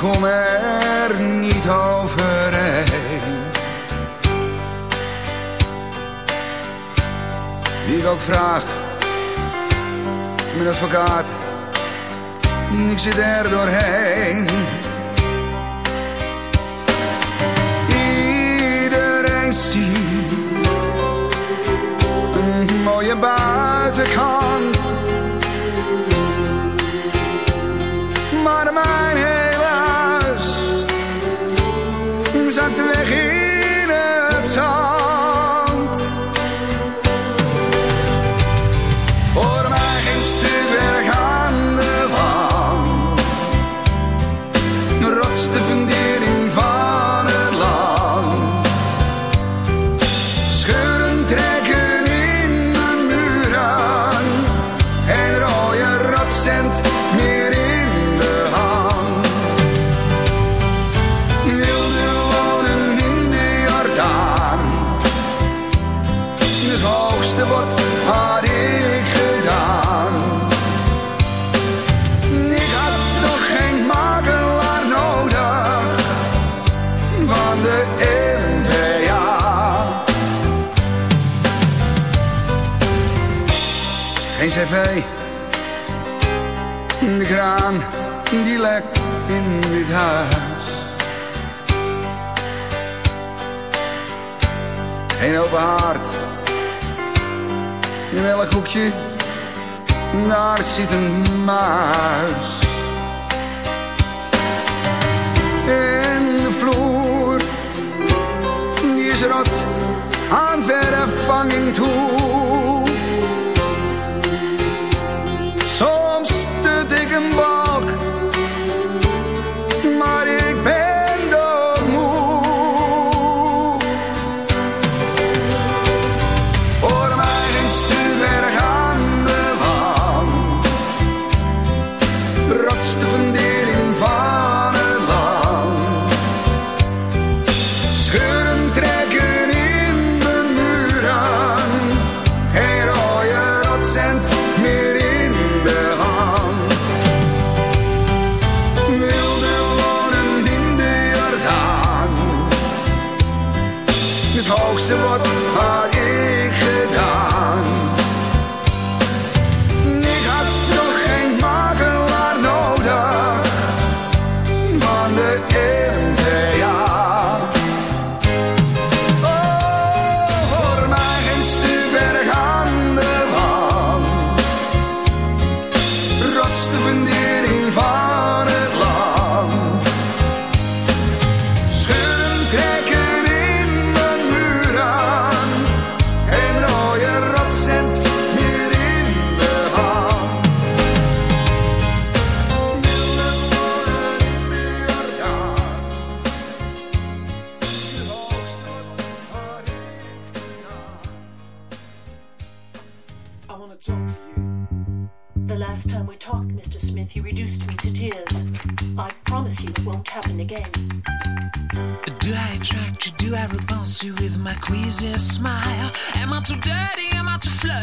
kom er niet overheen. Wie ik ook vraag, mijn advocaat, ik zit er doorheen. tv. De kraan die lekt in dit huis. Heen open haard. In elk hoekje, daar zit een muis. En de vloer, die is rot aan verfvanging toe.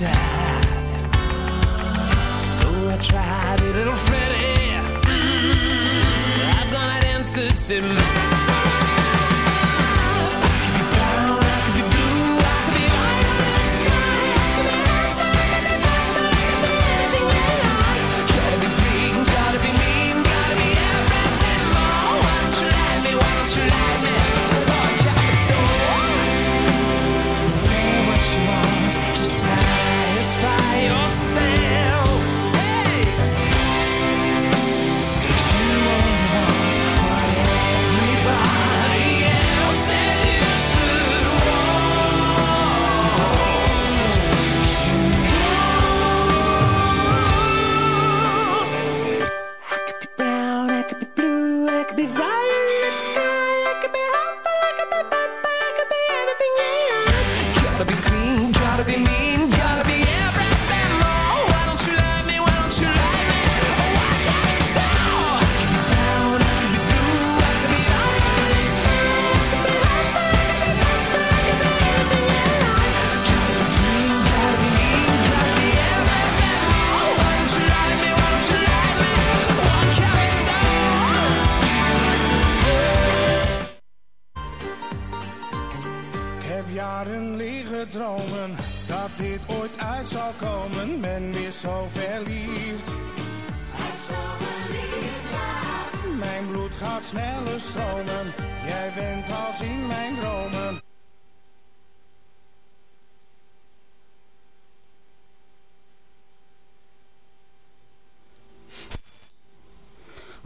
sad. So I tried a little Freddy. Mm -hmm. I've got an answer to my.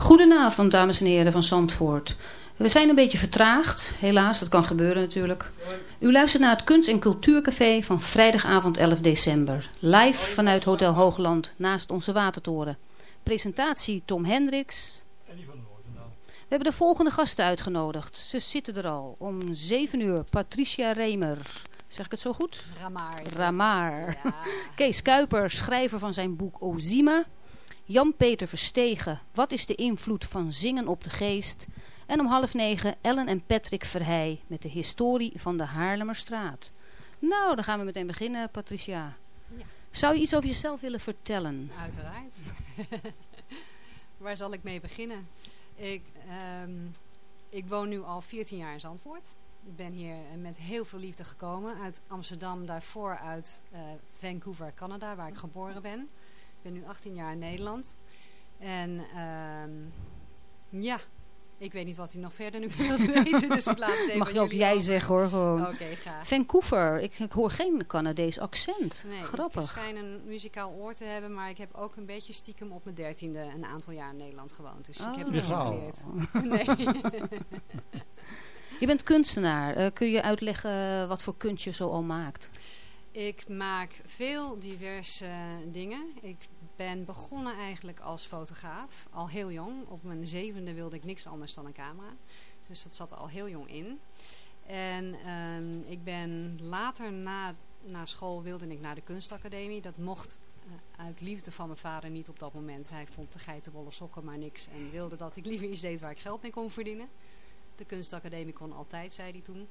Goedenavond, dames en heren van Zandvoort. We zijn een beetje vertraagd, helaas, dat kan gebeuren natuurlijk. U luistert naar het Kunst- en Cultuurcafé van vrijdagavond 11 december. Live vanuit Hotel Hoogland, naast onze watertoren. Presentatie Tom Hendricks. We hebben de volgende gasten uitgenodigd. Ze zitten er al. Om 7 uur Patricia Remer. Zeg ik het zo goed? Ramaar. Ja. Kees Kuiper, schrijver van zijn boek Ozima. Jan-Peter Verstegen, wat is de invloed van zingen op de geest? En om half negen Ellen en Patrick Verheij met de historie van de Haarlemmerstraat. Nou, dan gaan we meteen beginnen, Patricia. Ja. Zou je iets over jezelf willen vertellen? Uiteraard. Waar zal ik mee beginnen? Ik, ehm, ik woon nu al 14 jaar in Zandvoort. Ik ben hier met heel veel liefde gekomen. Uit Amsterdam, daarvoor uit eh, Vancouver, Canada, waar ik geboren ben. Ik ben nu 18 jaar in Nederland. En ehm, ja, ik weet niet wat u nog verder nu wilt weten. Dus ik laat het even Mag je ook jij over. zeggen hoor, gewoon. Oké, graag. Vancouver, ik, ik hoor geen Canadees accent. Nee, ik Grappig. schijn een muzikaal oor te hebben, maar ik heb ook een beetje stiekem op mijn dertiende een aantal jaar in Nederland gewoond. Dus ik heb het Oh. nog geleerd. Nee. Je bent kunstenaar. Eh, kun je uitleggen wat voor kunst je zo al maakt? ik maak veel diverse dingen. Ik ben begonnen eigenlijk als fotograaf, al heel jong. Op mijn zevende wilde ik niks anders dan een camera. Dus dat zat al heel jong in. En ehm, ik ben later na, na school wilde ik naar de kunstacademie. Dat mocht eh, uit liefde van mijn vader niet op dat moment. Hij vond de geitenwolle sokken maar niks. En wilde dat ik liever iets deed waar ik geld mee kon verdienen. De kunstacademie kon altijd, zei hij toen.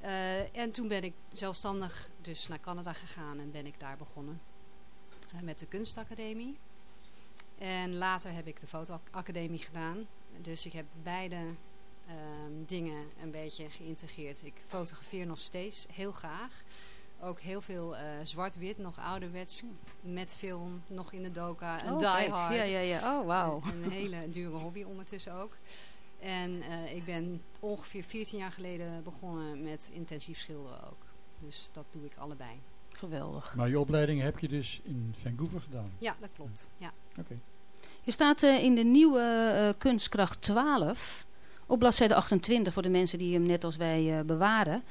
Eh, en toen ben ik zelfstandig dus naar Canada gegaan en ben ik daar begonnen met de kunstacademie. En later heb ik de fotoacademie gedaan. Dus ik heb beide ehm, dingen een beetje geïntegreerd. Ik fotografeer nog steeds heel graag. Ook heel veel eh, zwart-wit, nog ouderwets, met film, nog in de doka. Een Oh, die kijk. hard. Ja, ja, ja. Oh, wauw. Een, een hele dure hobby ondertussen ook. En eh, ik ben ongeveer 14 jaar geleden begonnen met intensief schilderen ook. Dus dat doe ik allebei. Geweldig. Maar je opleiding heb je dus in Vancouver gedaan. Ja, dat klopt. Ja. Oké. Je staat eh, in de nieuwe eh, Kunstkracht 12 op bladzijde 28 voor de mensen die hem net als wij eh, bewaren.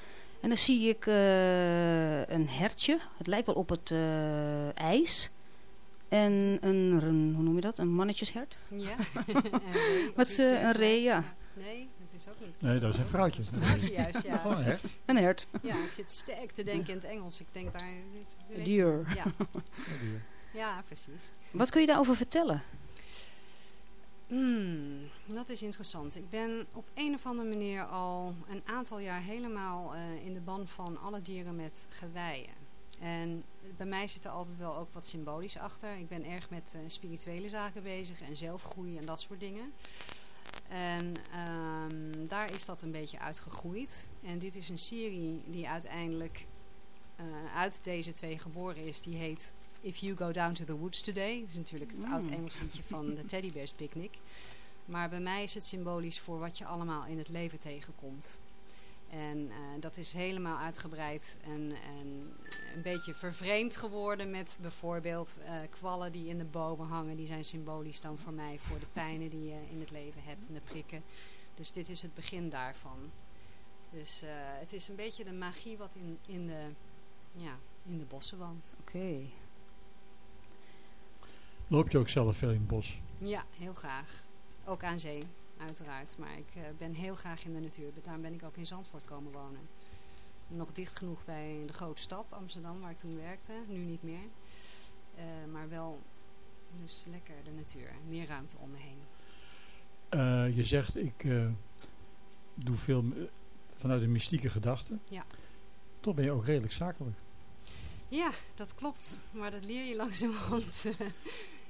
En dan zie ik eh, een hertje. Het lijkt wel op het eh, ijs. En een, een- hoe noem je dat? Een mannetjeshert? Ja. een ree, Wat, een ree, ja. Nee, is ook niet. Nee, dat is een vrouwtje. Vrouwtje juist, ja. Gewoon hè? Een hert. Ja, ik zit sterk te denken in het Engels. Ik denk daar... Een dier. Ja, ja, precies. Wat kun je daarover vertellen? Hmm, dat is interessant. Ik ben op een of andere manier al een aantal jaar helemaal eh, in de ban van alle dieren met geweien. En bij mij zit er altijd wel ook wat symbolisch achter. Ik ben erg met eh, spirituele zaken bezig en zelfgroei en dat soort dingen. En ehm, daar is dat een beetje uitgegroeid. En dit is een serie die uiteindelijk eh, uit deze twee geboren is. Die heet If You Go Down to the Woods Today. Dat is natuurlijk het Mm. oud Engels liedje van de Teddy Bears Picnic. Maar bij mij is het symbolisch voor wat je allemaal in het leven tegenkomt. En eh, dat is helemaal uitgebreid en, en een beetje vervreemd geworden met bijvoorbeeld eh, kwallen die in de bomen hangen. Die zijn symbolisch dan voor mij voor de pijnen die je in het leven hebt en de prikken. Dus dit is het begin daarvan. Dus eh, het is een beetje de magie wat in, in, de, ja, in de bossen woont. Oké. Loop je ook zelf veel in het bos? Ja, heel graag. Ook aan zee, uiteraard. Maar ik eh, ben heel graag in de natuur. Daarom ben ik ook in Zandvoort komen wonen. nog dicht genoeg bij de grote stad Amsterdam, waar ik toen werkte. Nu niet meer. Eh, maar wel dus lekker de natuur. Meer ruimte om me heen. Eh, je zegt, ik doe veel vanuit een mystieke gedachte. Ja. Toch ben je ook redelijk zakelijk. Ja, dat klopt. Maar dat leer je langzamerhand.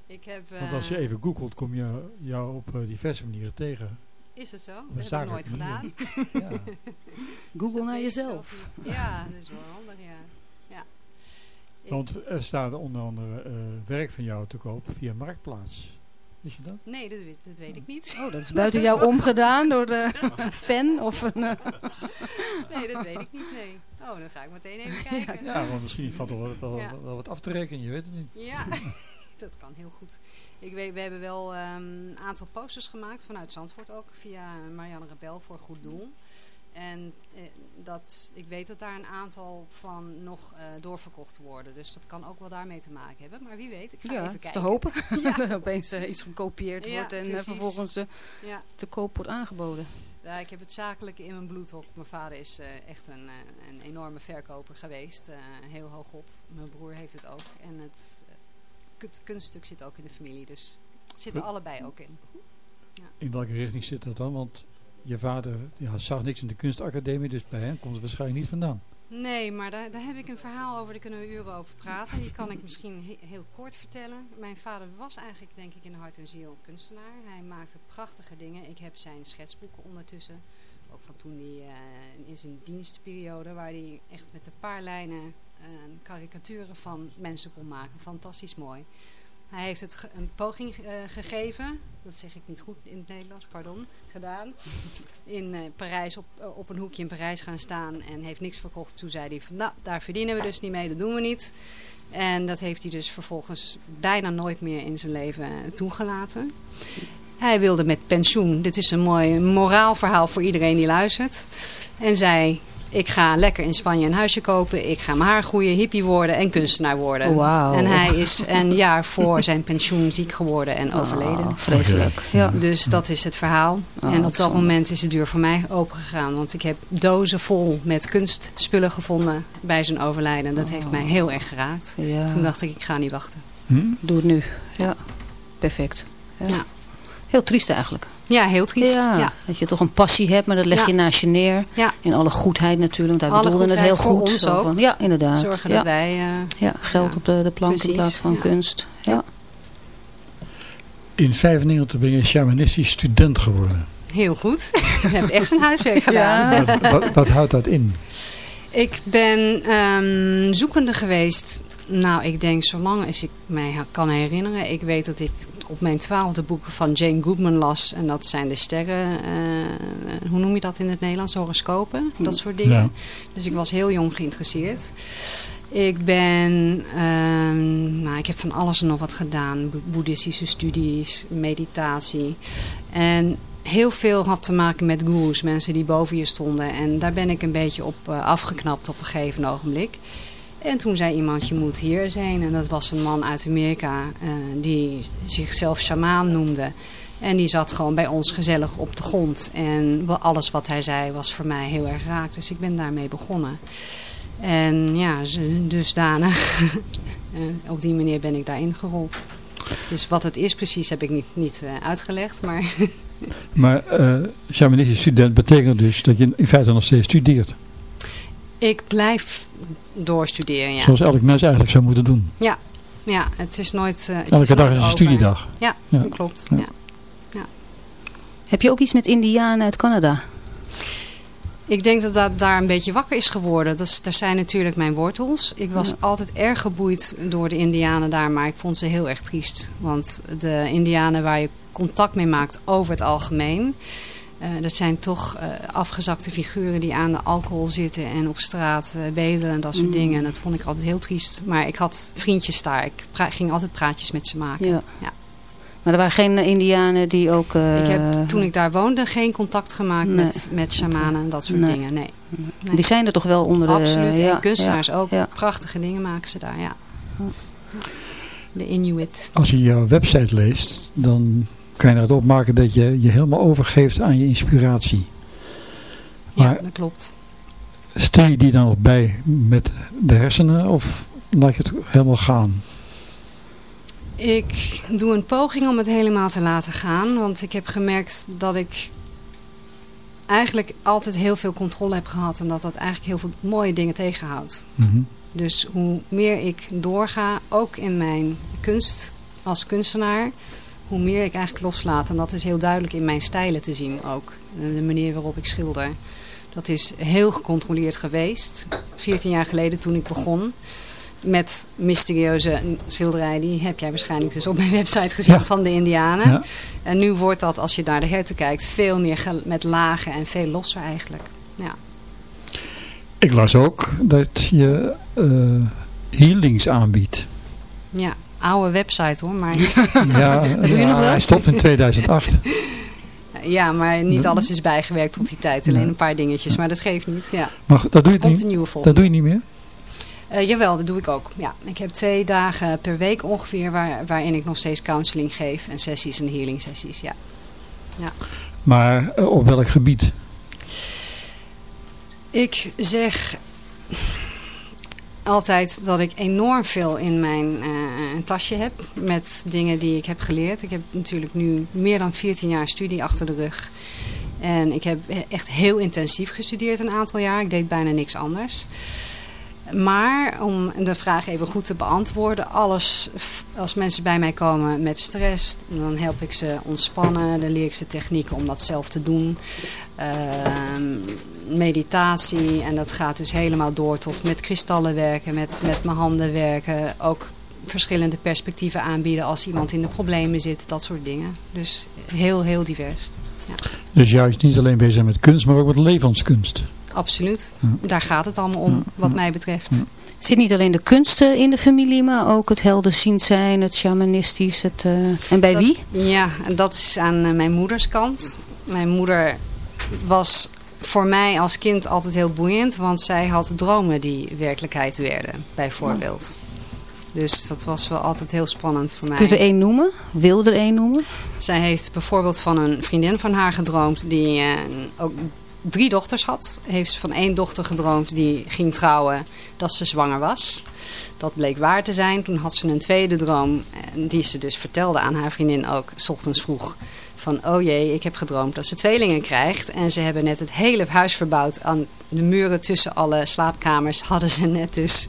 Ik heb... Want als je eh, even googelt, kom je jou op eh, diverse manieren tegen. Is het zo? Dat heb ik nooit manier. gedaan. Ja. Google dat naar jezelf. Ja, dat is wel handig, ja. ja. Want er staat onder andere eh, werk van jou te koop via Marktplaats. Wist je dat? Nee, dat, weet- dat weet ik niet. Oh, dat is buiten jou omgedaan door de, een fan of een... Nee, dat weet ik niet, nee. Oh, dan ga ik meteen even kijken. Ja, want misschien valt er wel, wel, wel wat af te rekenen, je weet het niet. Ja, dat kan heel goed. Ik weet, we hebben wel ehm, een aantal posters gemaakt vanuit Zandvoort ook, via Marianne Rebel voor Goed Doel. En eh, dat, ik weet dat daar een aantal van nog eh, doorverkocht worden. Dus dat kan ook wel daarmee te maken hebben. Maar wie weet, ik ga ja, even het is te kijken. hopen dat er opeens eh, iets gekopieerd Ja, wordt en vervolgens Ja. te koop wordt aangeboden. Ja, ik heb het zakelijke in mijn bloed ook. Mijn vader is echt een, een enorme verkoper geweest. heel hoog op. Mijn broer heeft het ook. En het, het kunststuk zit ook in de familie. Dus het zit er allebei ook in. In welke richting zit dat dan? Want je vader ja, zag niks in de kunstacademie, dus bij hem komt het waarschijnlijk niet vandaan. Nee, maar daar, daar heb ik een verhaal over. Daar kunnen we uren over praten. Die kan ik misschien he- heel kort vertellen. Mijn vader was eigenlijk, denk ik, in hart en ziel kunstenaar. Hij maakte prachtige dingen. Ik heb zijn schetsboeken ondertussen. Ook van toen hij eh, in zijn dienstperiode, waar hij echt met een paar lijnen eh, karikaturen van mensen kon maken. Fantastisch mooi. Hij heeft het een poging eh, gegeven, dat zeg ik niet goed in het Nederlands, pardon, gedaan. In eh, Parijs, op, eh, op een hoekje in Parijs gaan staan en heeft niks verkocht. Toen zei hij van, nou, daar verdienen we dus niet mee, dat doen we niet. En dat heeft hij dus vervolgens bijna nooit meer in zijn leven toegelaten. Hij wilde met pensioen, dit is een mooi moraalverhaal voor iedereen die luistert. En zei, ik ga lekker in Spanje een huisje kopen. Ik ga mijn haar groeien, hippie worden en kunstenaar worden. Wauw. En hij is een jaar voor zijn pensioen ziek geworden en overleden. Oh, vreselijk. Ja. Dus dat is het verhaal. Oh, en op dat moment is de deur voor mij open gegaan. Want ik heb dozen vol met kunstspullen gevonden bij zijn overlijden. Dat heeft mij heel erg geraakt. Ja, Toen dacht ik, ik ga niet wachten. Hm? doe het nu. Ja, perfect. Ja. Ja. Heel triest eigenlijk. Ja, heel triest. Ja, Ja. Dat je toch een passie hebt, maar dat leg Ja. je naast je neer. Ja. In alle goedheid natuurlijk. Daar Alle bedoelde het goedheid heel goed. Zo van- ja, inderdaad. Zorgen ja. dat wij... eh, ja, geld Ja. op de, de plank in plaats van ja. kunst. Ja. In 95 ben je shamanistisch student geworden. heel goed. je hebt echt zijn huiswerk gedaan. Ja. Wat, wat, wat houdt dat in? Ik ben ehm, zoekende geweest. Nou, ik denk zolang als ik mij kan herinneren. Ik weet dat ik op mijn twaalfde boeken van Jane Goodman las. En dat zijn de sterren, eh, hoe noem je dat in het Nederlands? Horoscopen, dat soort dingen. Ja. Dus ik was heel jong geïnteresseerd. Ik ben, ehm, nou, ik heb van alles en nog wat gedaan. Bo- boeddhistische studies, meditatie. En heel veel had te maken met gurus, mensen die boven je stonden. En daar ben ik een beetje op eh, afgeknapt op een gegeven ogenblik. En toen zei iemand, je moet hier zijn. En dat was een man uit Amerika eh, die zichzelf shamaan noemde. En die zat gewoon bij ons gezellig op de grond. En alles wat hij zei was voor mij heel erg raak. Dus ik ben daarmee begonnen. En ja, dusdanig. op die manier ben ik daarin gerold. Dus wat het is precies heb ik niet, niet eh, uitgelegd. Maar Maar eh shamanistisch student betekent dus dat je in feite nog steeds studeert. Ik blijf doorstuderen, ja. Zoals elk mens eigenlijk zou moeten doen. Ja, het is nooit... eh, het Elke dag nooit is een over. studiedag. Ja, Ja. klopt. Ja. Ja. Heb je ook iets met Indianen uit Canada? Ik denk dat dat daar een beetje wakker is geworden. Dat, is, daar zijn natuurlijk mijn wortels. Ik was Ja. altijd erg geboeid door de indianen daar, maar ik vond ze heel erg triest. Want de indianen waar je contact mee maakt over het algemeen... eh, dat zijn toch eh, afgezakte figuren die aan de alcohol zitten en op straat eh, bedelen en dat soort Mm. dingen. En dat vond ik altijd heel triest. Maar ik had vriendjes daar. Ik ging altijd praatjes met ze maken. Ja. Ja. Maar er waren geen Indianen die ook... eh, Ik heb toen ik daar woonde geen contact gemaakt Nee. met, met shamanen en dat soort Nee. dingen. Nee. nee. Die zijn er toch wel onder de... Absoluut. ja, en kunstenaars ook. ja. Prachtige dingen maken ze daar, ja. De Inuit. Als je jouw website leest, dan kan je eruit opmaken dat je je helemaal overgeeft aan je inspiratie. Ja, Maar dat klopt. Stuur je die dan nog bij met de hersenen of laat je het helemaal gaan? Ik doe een poging om het helemaal te laten gaan. Want ik heb gemerkt dat ik eigenlijk altijd heel veel controle heb gehad. En dat dat eigenlijk heel veel mooie dingen tegenhoudt. Mhm. Dus hoe meer ik doorga, ook in mijn kunst als kunstenaar, hoe meer ik eigenlijk loslaat. En dat is heel duidelijk in mijn stijlen te zien ook. De manier waarop ik schilder. Dat is heel gecontroleerd geweest. 14 jaar geleden toen ik begon met mysterieuze schilderijen. Die heb jij waarschijnlijk dus op mijn website gezien Ja. van de Indianen. Ja. En nu wordt dat, als je naar de herten kijkt, veel meer met lagen en veel losser eigenlijk. Ja. Ik las ook dat je eh, healings aanbiedt. ja, oude website hoor. Maar, Ja, doe je ja, nog wel? hij stopt in 2008. ja, maar niet alles is bijgewerkt tot die tijd. Alleen een paar dingetjes, maar dat geeft niet. Ja. Maar dat doe je, niet, een nieuwe volgende. dat doe je niet meer? Eh, jawel, dat doe ik ook. Ja, ik heb twee dagen per week ongeveer waar, waarin ik nog steeds counseling geef. En sessies en healing sessies, ja. Maar eh, op welk gebied? Ik zeg altijd dat ik enorm veel in mijn eh, tasje heb met dingen die ik heb geleerd. Ik heb natuurlijk nu meer dan 14 jaar studie achter de rug. En ik heb echt heel intensief gestudeerd een aantal jaar. Ik deed bijna niks anders. Maar om de vraag even goed te beantwoorden, alles, als mensen bij mij komen met stress, dan help ik ze ontspannen, dan leer ik ze technieken om dat zelf te doen. Ehm, meditatie en dat gaat dus helemaal door tot met kristallen werken, met, met mijn handen werken, ook verschillende perspectieven aanbieden als iemand in de problemen zit, dat soort dingen. Dus heel, heel divers. Dus juist niet alleen bezig met kunst, maar ook met levenskunst. Absoluut. Ja. Daar gaat het allemaal om, wat mij betreft. Zit niet alleen de kunsten in de familie, maar ook het helderziend zijn, het shamanistisch. Het, eh, en bij Dat- wie? Ja, en dat is aan eh, mijn moeders kant. Mijn moeder was voor mij als kind altijd heel boeiend, want zij had dromen die werkelijkheid werden, bijvoorbeeld. Dus dat was wel altijd heel spannend voor mij. Kun je er één noemen? Wil er één noemen? Zij heeft bijvoorbeeld van een vriendin van haar gedroomd die eh, ook drie dochters had. Heeft ze van één dochter gedroomd die ging trouwen dat ze zwanger was. Dat bleek waar te zijn. Toen had ze een tweede droom eh, die ze dus vertelde aan haar vriendin ook, s ochtends vroeg. Van, oh jee, ik heb gedroomd dat ze tweelingen krijgt. En ze hebben net het hele huis verbouwd. Aan de muren tussen alle slaapkamers hadden ze net dus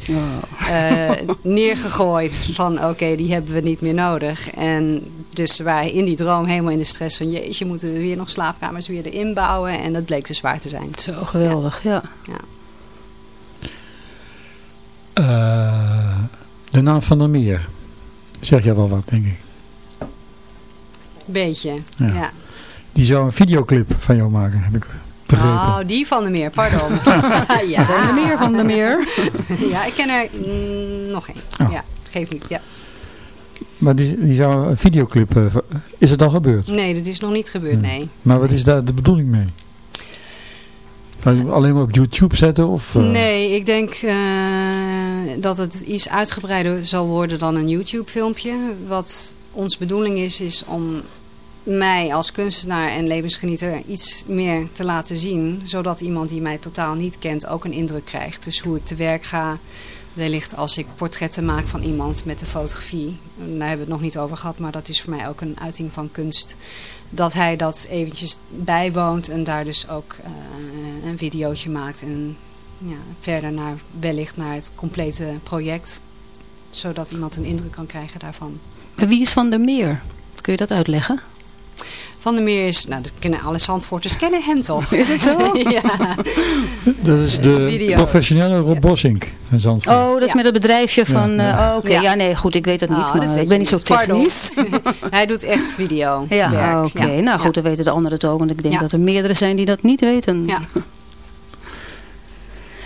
eh, neergegooid. Van, oké, die hebben we niet meer nodig. En dus waren in die droom helemaal in de stress van... jeetje, moeten we weer nog slaapkamers weer erin bouwen? En dat bleek dus waar te zijn. Zo geweldig, ja. Eh, de naam van der Meer. Zeg jij wel wat, denk ik. Beetje, Ja. ja. Die zou een videoclip van jou maken, heb ik begrepen. Oh, die van de meer, pardon. ja. Zijn er meer van de meer? ja, ik ken er mm, nog één. Oh. Ja, geef niet. Ja. Maar die, die zou een videoclip... eh, is het al gebeurd? Nee, dat is nog niet gebeurd, nee. Maar wat is daar de bedoeling mee? Alleen maar op YouTube zetten? Of, eh, Nee, ik denk eh, dat het iets uitgebreider zal worden dan een YouTube filmpje. Wat ons bedoeling is, is om mij als kunstenaar en levensgenieter iets meer te laten zien. Zodat iemand die mij totaal niet kent ook een indruk krijgt. Dus hoe ik te werk ga. Wellicht als ik portretten maak van iemand met de fotografie. Daar hebben we het nog niet over gehad, maar dat is voor mij ook een uiting van kunst. Dat hij dat eventjes bijwoont en daar dus ook eh, een videootje maakt. En ja, verder naar, wellicht naar het complete project. Zodat iemand een indruk kan krijgen daarvan. Wie is Van der Meer? Kun je dat uitleggen? Van der Meer is, nou dat kennen alle Zandvoorters, kennen hem toch? Is het zo? ja. Dat is de Video. professionele Rob Bossink van Zandvoort. Oh, dat is Ja. met het bedrijfje van... Ja, ja. eh, oh, Oké, Ja. ja. nee, goed, ik weet het niet, Oh, dat maar ik ben niet zo niet. Technisch. Hij doet echt video. Ja, oké. Ja. Nou goed, dan weten de anderen het ook. Want ik denk Ja. dat er meerdere zijn die dat niet weten. Ja.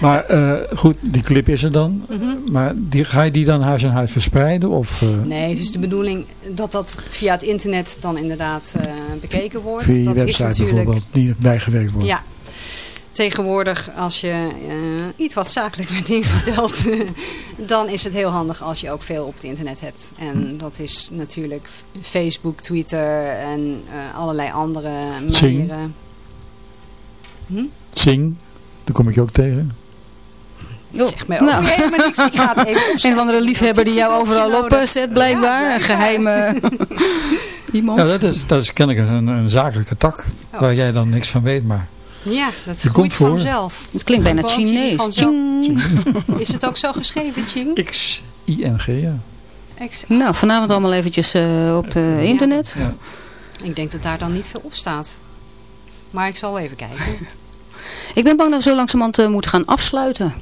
Maar eh, goed, die clip is er dan. Mhm. Maar die, ga je die dan huis aan huis verspreiden? Of, eh, Nee, het is de bedoeling dat dat via het internet dan inderdaad eh, bekeken wordt. via dat website is natuurlijk bijvoorbeeld, die bijgewerkt wordt? Ja. Tegenwoordig, als je iets wat zakelijk bent ingesteld, dan is het heel handig als je ook veel op het internet hebt. En dat is natuurlijk Facebook, Twitter en allerlei andere Zing. manieren. Hm? Zing, daar kom ik je ook tegen. Dat zegt mij ook Nou. helemaal niks. Ik ga het even opschrijven. Een of andere liefhebber die jou overal nodig. op eh, zet, blijkbaar. Ja, Een geheime iemand. Ja, dat is, dat is kennelijk een, een zakelijke tak. Oh. Waar jij dan niks van weet. Maar Ja, dat Je groeit komt voor. vanzelf. Het klinkt bijna Chinees. Ching. Is het ook zo geschreven, Ching? X-I-N-G, ja. Ex- Nou, vanavond allemaal eventjes eh, op eh, internet. ja. Ik denk dat daar dan niet veel op staat. Maar ik zal even kijken. Ik ben bang dat we zo langzamerhand eh, moeten gaan afsluiten.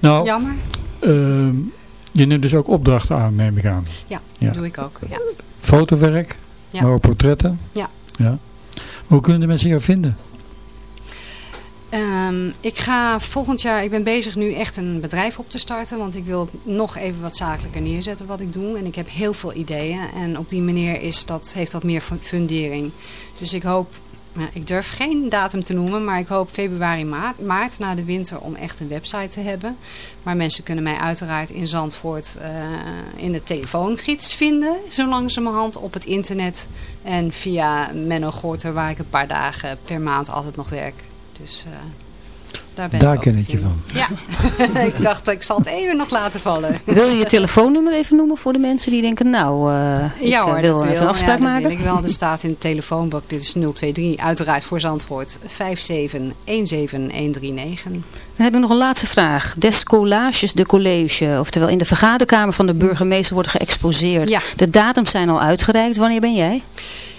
Nou, Jammer. ehm, je neemt dus ook opdrachten aan, neem ik aan. Ja, Ja. dat doe ik ook. Ja. Fotowerk, Ja. maar ook portretten. Ja. ja. Hoe kunnen de mensen jou vinden? Ehm, ik ga volgend jaar, ik ben bezig nu echt een bedrijf op te starten. Want ik wil nog even wat zakelijker neerzetten wat ik doe. En ik heb heel veel ideeën. En op die manier is dat, heeft dat meer fu- fundering. Dus ik hoop, nou, ik durf geen datum te noemen. Maar ik hoop februari, maart, maart na de winter om echt een website te hebben. Maar mensen kunnen mij uiteraard in Zandvoort eh, in de telefoongids vinden. Zo langzamerhand op het internet. En via Menno Gorter waar ik een paar dagen per maand altijd nog werk. Dus eh, daar ben Daar ik ken ik je vinden. Ja, ik dacht ik zal het even nog laten vallen. Wil je je telefoonnummer even noemen voor de mensen die denken, nou, eh, ik ja eh, hoor, wil even wil. een afspraak ja, dat maken? ik wel. Er staat in het telefoonboek, dit is 023, uiteraard voor Zandvoort, 5717139. Dan heb ik nog een laatste vraag. Des collages de college, oftewel in de vergaderkamer van de burgemeester wordt geëxposeerd. Ja. De datums zijn al uitgereikt. Wanneer ben jij?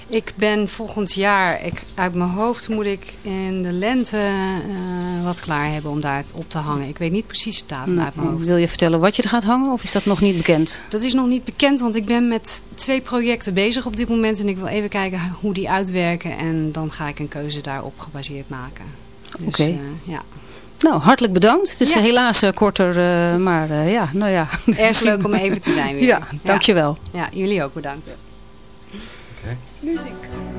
Ik ben volgend jaar, ik, uit mijn hoofd moet ik in de lente eh, wat klaar hebben om daar het op te hangen. Ik weet niet precies de datum uit mijn hoofd. Wil je vertellen wat je er gaat hangen of is dat nog niet bekend? Dat is nog niet bekend, want ik ben met twee projecten bezig op dit moment. En ik wil even kijken hoe die uitwerken. En dan ga ik een keuze daarop gebaseerd maken. Dus, Oké. eh, ja. Nou, hartelijk bedankt. Het is Ja. helaas eh, korter, maar ja, nou ja. Erg leuk om even te zijn weer. Ja, dankjewel. Ja, jullie ook bedankt. Goedenavond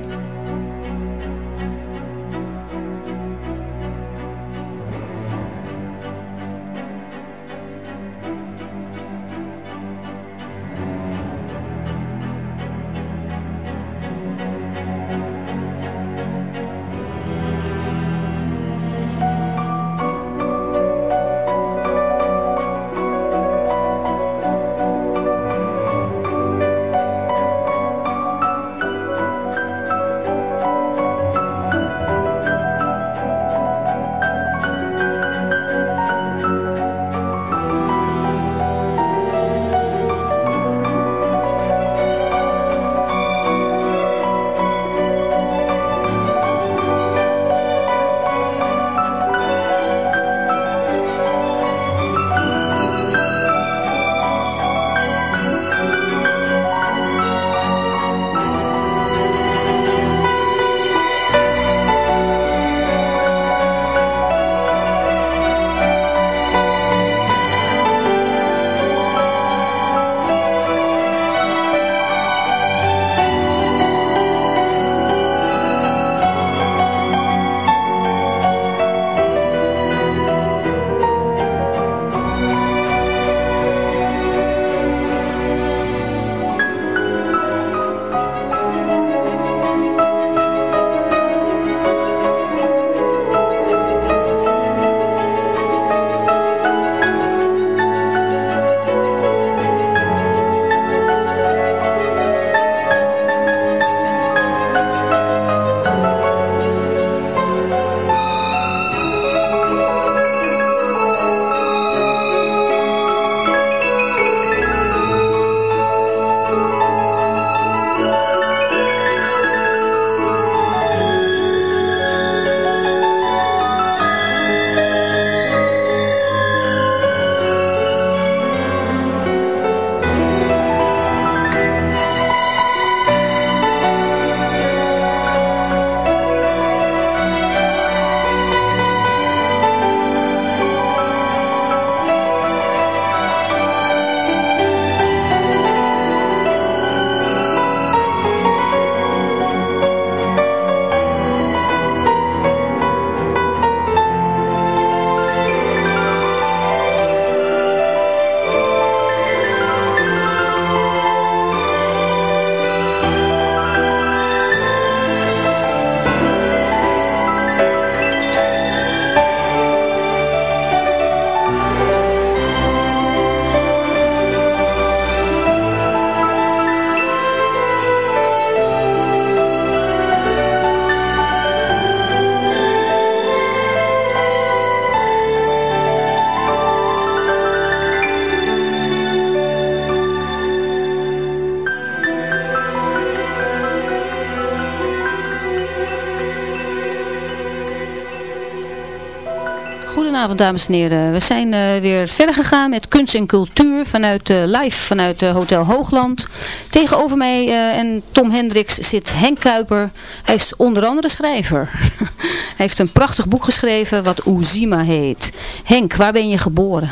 dames en heren. We zijn uh, weer verder gegaan met kunst en cultuur vanuit uh, live vanuit uh, Hotel Hoogland. Tegenover mij en Tom Hendricks zit Henk Kuiper. Hij is onder andere schrijver. Hij heeft een prachtig boek geschreven wat Oezima heet. Henk, waar ben je geboren?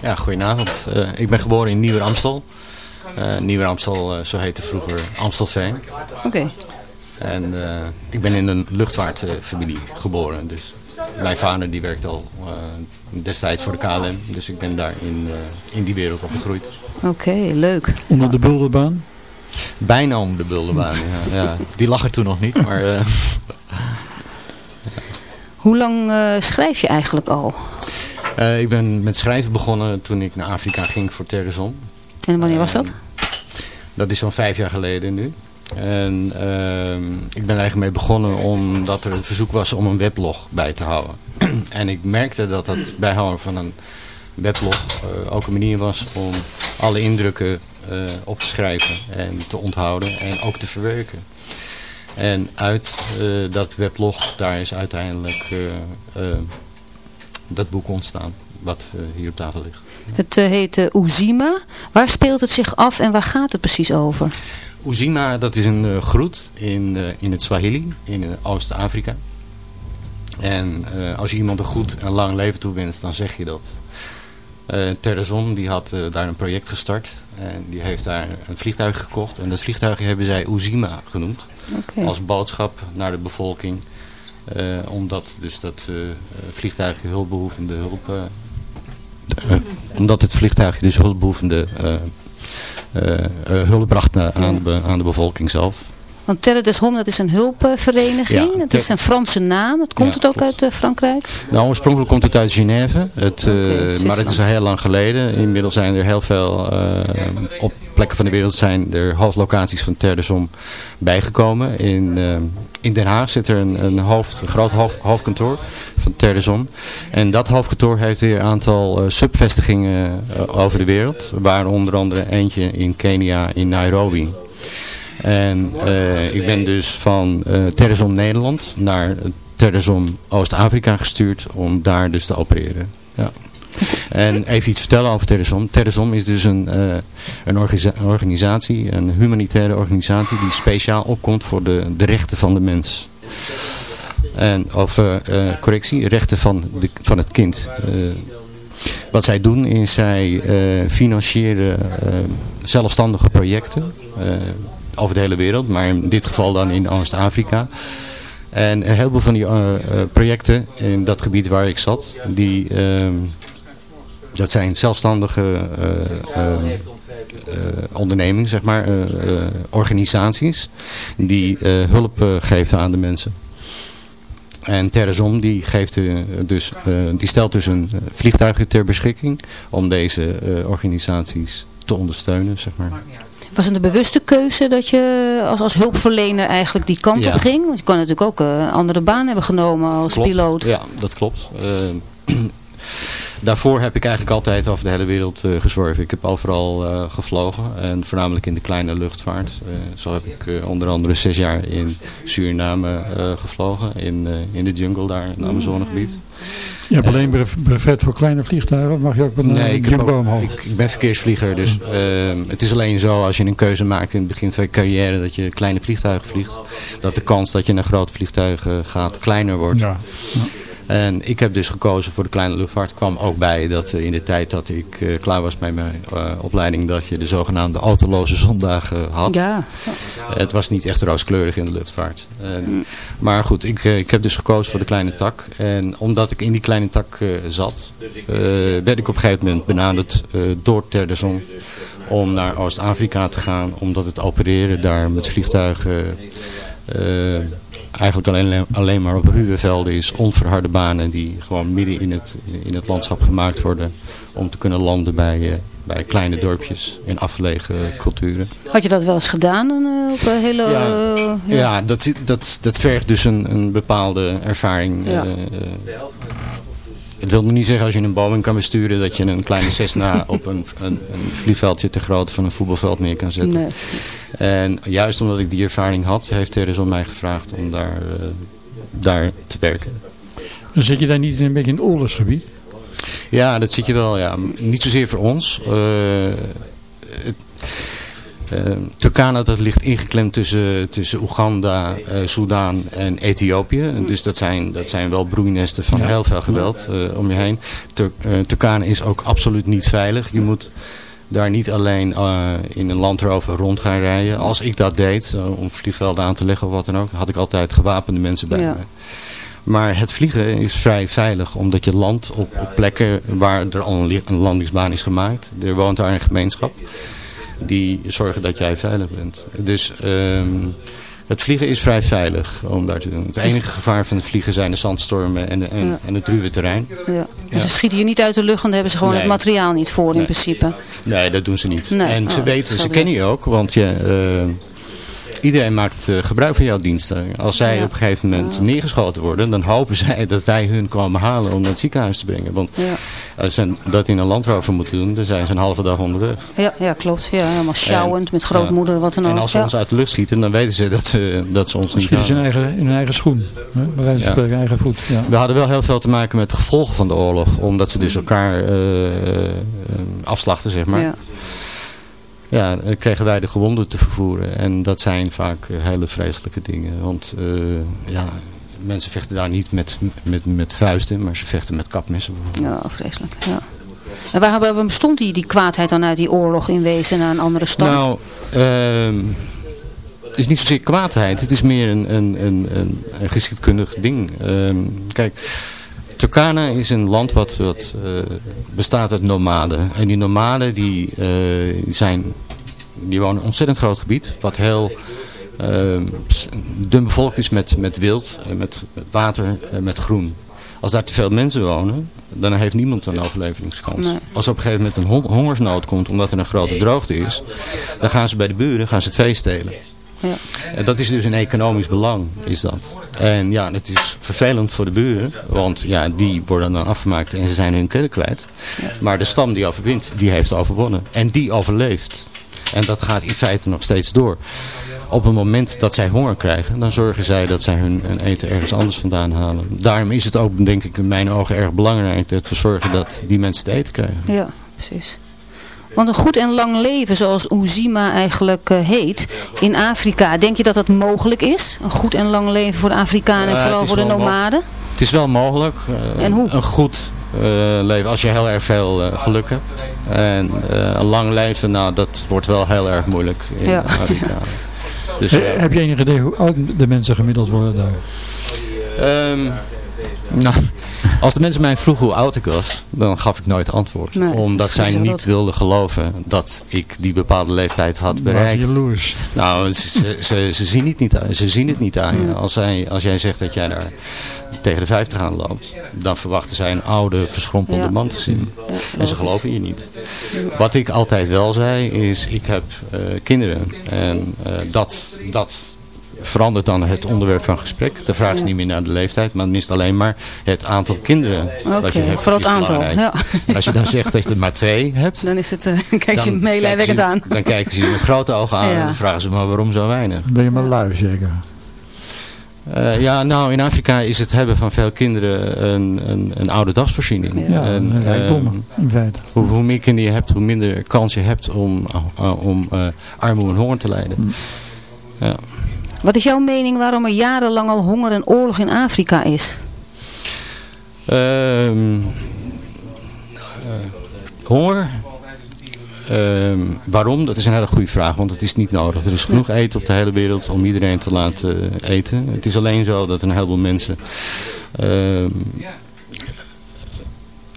Ja, goedenavond. ik ben geboren in Nieuwer-Amstel. Nieuwer-Amstel, zo heette vroeger Amstelveen. Oké. Okay. En ik ben in een luchtvaartfamilie geboren, dus mijn vader die werkt al uh, destijds voor de KLM. Dus ik ben daar in, uh, in die wereld opgegroeid. Oké, okay, leuk. Onder de bulderbaan? Bijna onder de bulderbaan, ja, ja. Die lag er toen nog niet, maar... Uh, Hoe lang schrijf je eigenlijk al? ik ben met schrijven begonnen toen ik naar Afrika ging voor Terrazon. En wanneer was dat? Dat is zo'n vijf jaar geleden nu. En uh, ik ben er eigenlijk mee begonnen omdat er een verzoek was om een weblog bij te houden. en ik merkte dat het bijhouden van een weblog uh, ook een manier was om alle indrukken uh, op te schrijven en te onthouden en ook te verwerken. En uit uh, dat weblog, daar is uiteindelijk dat boek ontstaan, wat hier op tafel ligt. Het heet Oezima. Waar speelt het zich af en waar gaat het precies over? Uzima, dat is een uh, groet in, uh, in het Swahili, in uh, Oost-Afrika. En als je iemand een goed en lang leven toewenst, dan zeg je dat. Uh, die had daar een project gestart. En die heeft daar een vliegtuig gekocht. En dat vliegtuig hebben zij Uzima genoemd. Okay. Als boodschap naar de bevolking. omdat dus dat vliegtuig hulpbehoevende hulp... omdat het vliegtuig dus hulpbehoevende eh, eh, hulp bracht aan, de, aan de bevolking zelf. Want Terre des Hommes, dat is een hulpvereniging. het is een Franse naam. Het komt het ook uit uh, Frankrijk? Nou, oorspronkelijk komt het uit Genève. Het, uh, maar het is al heel lang geleden. Inmiddels zijn er heel veel, uh, op plekken van de wereld zijn er hoofdlocaties van Terre des Hommes bijgekomen. In, in Den Haag zit er een, een, groot hoofd, hoofdkantoor van Terre des Hommes. En dat hoofdkantoor heeft weer een aantal subvestigingen over de wereld. Waar onder andere eentje in Kenia, in Nairobi. En uh, ik ben dus van uh, Terrazon Nederland naar Terrazon Oost-Afrika gestuurd om daar dus te opereren. Ja. En even iets vertellen over Terrazon. Terrazon is dus een, uh, een organisa organisatie, een humanitaire organisatie die speciaal opkomt voor de, de rechten van de mens. En, of correctie, rechten van, de, van het kind. wat zij doen is zij financieren zelfstandige projecten over de hele wereld, maar in dit geval dan in Oost-Afrika. En een heleboel van die projecten in dat gebied waar ik zat, die, uh, dat zijn zelfstandige uh, ondernemingen, zeg maar, organisaties, die hulp geven aan de mensen. En Terrazon die, geeft, dus, die stelt dus een vliegtuig ter beschikking om deze organisaties te ondersteunen, zeg maar. Was het een bewuste keuze dat je als, als hulpverlener eigenlijk die kant op ging? Want je kan natuurlijk ook een andere baan hebben genomen als piloot. Ja, dat klopt. Uh, daarvoor heb ik eigenlijk altijd over de hele wereld uh, gezworven. Ik heb overal uh, gevlogen en voornamelijk in de kleine luchtvaart. Uh, zo heb ik onder andere zes jaar in Suriname gevlogen, in, in de jungle daar, in het Amazonegebied. Je hebt alleen brevet voor kleine vliegtuigen, mag je ook met een nee, ik, ook, ik, ik, ben verkeersvlieger, dus uh, het is alleen zo als je een keuze maakt in het begin van je carrière dat je kleine vliegtuigen vliegt, dat de kans dat je naar grote vliegtuigen gaat kleiner wordt. Ja. ja. En ik heb dus gekozen voor de kleine luchtvaart. kwam ook bij dat in de tijd dat ik uh, klaar was met mijn uh, opleiding... dat je de zogenaamde autoloze zondagen had. Ja. Het was niet echt rooskleurig in de luchtvaart. En, maar goed, ik, ik heb dus gekozen voor de kleine tak. En omdat ik in die kleine tak zat... werd ik op een gegeven moment benaderd door Terdeson... om naar Oost-Afrika te gaan. Omdat het opereren daar met vliegtuigen eigenlijk alleen, alleen maar op ruwe velden is, onverharde banen die gewoon midden in het, in het landschap gemaakt worden om te kunnen landen bij, uh, bij kleine dorpjes in afgelegen culturen. Had je dat wel eens gedaan uh, op een hele... Ja, uh, ja. ja, dat, dat, dat vergt dus een, een bepaalde ervaring. Ja. Het wil nog niet zeggen als je een Boeing kan besturen dat je een kleine Cessna op een, een, een vliegveldje te groot van een voetbalveld neer kan zetten. Nee. En juist omdat ik die ervaring had, heeft Tereson mij gevraagd om daar, uh, daar te werken. Dan zit je daar niet in een beetje in het oorlogsgebied? Ja, dat zit je wel. Ja. Niet zozeer voor ons. Uh, het, Turkana dat ligt ingeklemd tussen, tussen Oeganda, uh, Soudaan en Ethiopië. Dus dat zijn, dat zijn wel broeinesten van heel veel geweld uh, om je heen. Tur Turkana is ook absoluut niet veilig. Je moet daar niet alleen in een landrover rond gaan rijden. Als ik dat deed, om vliegvelden aan te leggen of wat dan ook, had ik altijd gewapende mensen bij ja. me. Maar het vliegen is vrij veilig, omdat je landt op, op plekken waar er al een landingsbaan is gemaakt. Er woont daar een gemeenschap die zorgen dat jij veilig bent. Dus um, het vliegen is vrij veilig om daar te doen. Het enige gevaar van het vliegen zijn de zandstormen en, de, en, ja. en het ruwe terrein. Ja. Dus ze schieten je niet uit de lucht, en dan hebben ze gewoon nee. het materiaal niet voor in principe. Nee, dat doen ze niet. Nee. En ze oh, weten, ze kennen je ook, want je... Uh, iedereen maakt uh, gebruik van jouw diensten. Als zij ja. op een gegeven moment ja. neergeschoten worden, dan hopen zij dat wij hun komen halen om naar het ziekenhuis te brengen. Want ja. als ze dat in een landrover moeten doen, dan zijn ze een halve dag onderweg. Ja, ja klopt. Ja, helemaal sjouwend met grootmoeder, wat dan ook. En als ze ons uit de lucht schieten, dan weten ze dat, ze, dat ze ons niet schieten ze in eigen, in hun eigen schoen. Hè? Bij wijze van spreken, eigen voet. We hadden wel heel veel te maken met de gevolgen van de oorlog. Omdat ze dus elkaar uh, afslachten, zeg maar ja, kregen wij de gewonden te vervoeren. En dat zijn vaak hele vreselijke dingen. Want uh, ja, mensen vechten daar niet met, met, met vuisten, maar ze vechten met kapmessen bijvoorbeeld. Ja, vreselijk. Ja. En waar, waar bestond die, die kwaadheid dan uit die oorlog in wezen naar een andere stad? Nou, uh, het is niet zozeer kwaadheid. Het is meer een, een, een, een, een geschiedkundig ding. Uh, kijk... Turkana is een land wat, wat uh, bestaat uit nomaden. En die nomaden die, uh, zijn, die wonen in een ontzettend groot gebied. Wat heel uh, dun bevolkt is met, met wild, met, met water, met groen. Als daar te veel mensen wonen, dan heeft niemand een overlevingskans. Nee. Als er op een gegeven moment een hongersnood komt omdat er een grote droogte is, dan gaan ze bij de buren gaan ze het vee stelen. Ja. En dat is dus een economisch belang, is dat. En ja, het is vervelend voor de buren, want ja, die worden dan afgemaakt en ze zijn hun kudde kwijt. Maar de stam die overwint, die heeft overwonnen. En die overleeft. En dat gaat in feite nog steeds door. Op het moment dat zij honger krijgen, dan zorgen zij dat zij hun, hun eten ergens anders vandaan halen. Daarom is het ook, denk ik, in mijn ogen erg belangrijk dat we zorgen dat die mensen te eten krijgen. Ja, precies. Want een goed en lang leven, zoals Oezima eigenlijk uh, heet, in Afrika, denk je dat dat mogelijk is? Een goed en lang leven voor de Afrikanen en uh, vooral voor de nomaden? Het is wel mogelijk. Uh, en hoe? Een goed leven, als je heel erg veel geluk hebt. En een lang leven, nou dat wordt wel heel erg moeilijk in ja. Afrika. Dus, Heb je enig idee hoe oud de mensen gemiddeld worden daar? Um, nou, als de mensen mij vroegen hoe oud ik was, dan gaf ik nooit antwoord. Nee, omdat zij niet dat... wilden geloven dat ik die bepaalde leeftijd had bereikt. jaloers. Nou, ze, ze, ze, ze, zien het niet, ze zien het niet aan je. Als, zij, als jij zegt dat jij daar tegen de 50 aan loopt, dan verwachten zij een oude, verschrompelde ja. man te zien. En ze geloven je niet. Wat ik altijd wel zei is, ik heb uh, kinderen. En uh, dat... dat verandert dan het onderwerp van gesprek. De vraag is niet meer naar de leeftijd, maar minst alleen maar het aantal kinderen okay, dat je hebt. Voor het aantal, ja. En als je dan zegt dat je er maar twee hebt, dan is het, uh, kijk je meelijwekkend aan. Dan kijken ze je met grote ogen aan ja. en dan vragen ze maar waarom zo weinig. Ben je maar lui zeker? Uh, ja, nou in Afrika is het hebben van veel kinderen een, een, een oude dagsvoorziening. Ja, en, een rijkdom uh, in feite. Hoe, hoe, meer kinderen je hebt, hoe minder kans je hebt om, uh, om armoede en honger te lijden. Mm. Ja. Wat is jouw mening waarom er jarenlang al honger en oorlog in Afrika is? Um, honger? Um, waarom? Dat is een hele goede vraag, want het is niet nodig. Er is genoeg eten op de hele wereld om iedereen te laten eten. Het is alleen zo dat een heleboel mensen... Uh,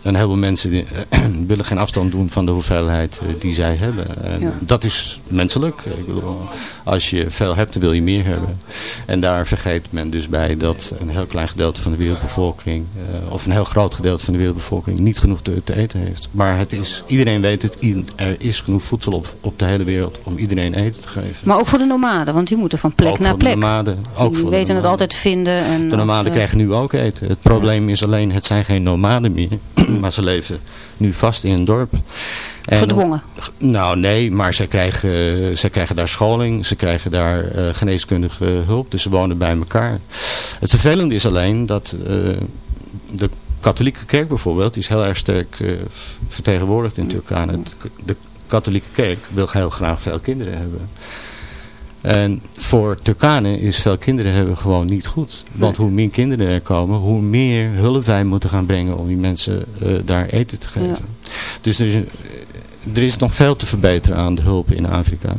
een heleboel mensen die, willen geen afstand doen van de hoeveelheid uh, die zij hebben. En ja. Dat is menselijk. Ik bedoel, als je veel hebt, dan wil je meer hebben. En daar vergeet men dus bij dat een heel klein gedeelte van de wereldbevolking, uh, of een heel groot gedeelte van de wereldbevolking, niet genoeg te, te eten heeft. Maar het is, iedereen weet het, er is genoeg voedsel op, op de hele wereld om iedereen eten te geven. Maar ook voor de nomaden, want die moeten van plek ook naar plek. De nomaden, ook die voor weten de het altijd vinden. En de nomaden krijgen nu ook eten. Het probleem ja. is alleen, het zijn geen nomaden meer. Maar ze leven nu vast in een dorp. En, Gedwongen? Nou nee, maar ze krijgen, ze krijgen daar scholing, ze krijgen daar uh, geneeskundige hulp, dus ze wonen bij elkaar. Het vervelende is alleen dat uh, de katholieke kerk bijvoorbeeld is heel erg sterk vertegenwoordigd in Turkana. De katholieke kerk wil heel graag veel kinderen hebben. En voor Turkanen is veel kinderen hebben gewoon niet goed. Want hoe meer kinderen er komen, hoe meer hulp wij moeten gaan brengen om die mensen daar eten te geven. Dus er is, er is nog veel te verbeteren aan de hulp in Afrika.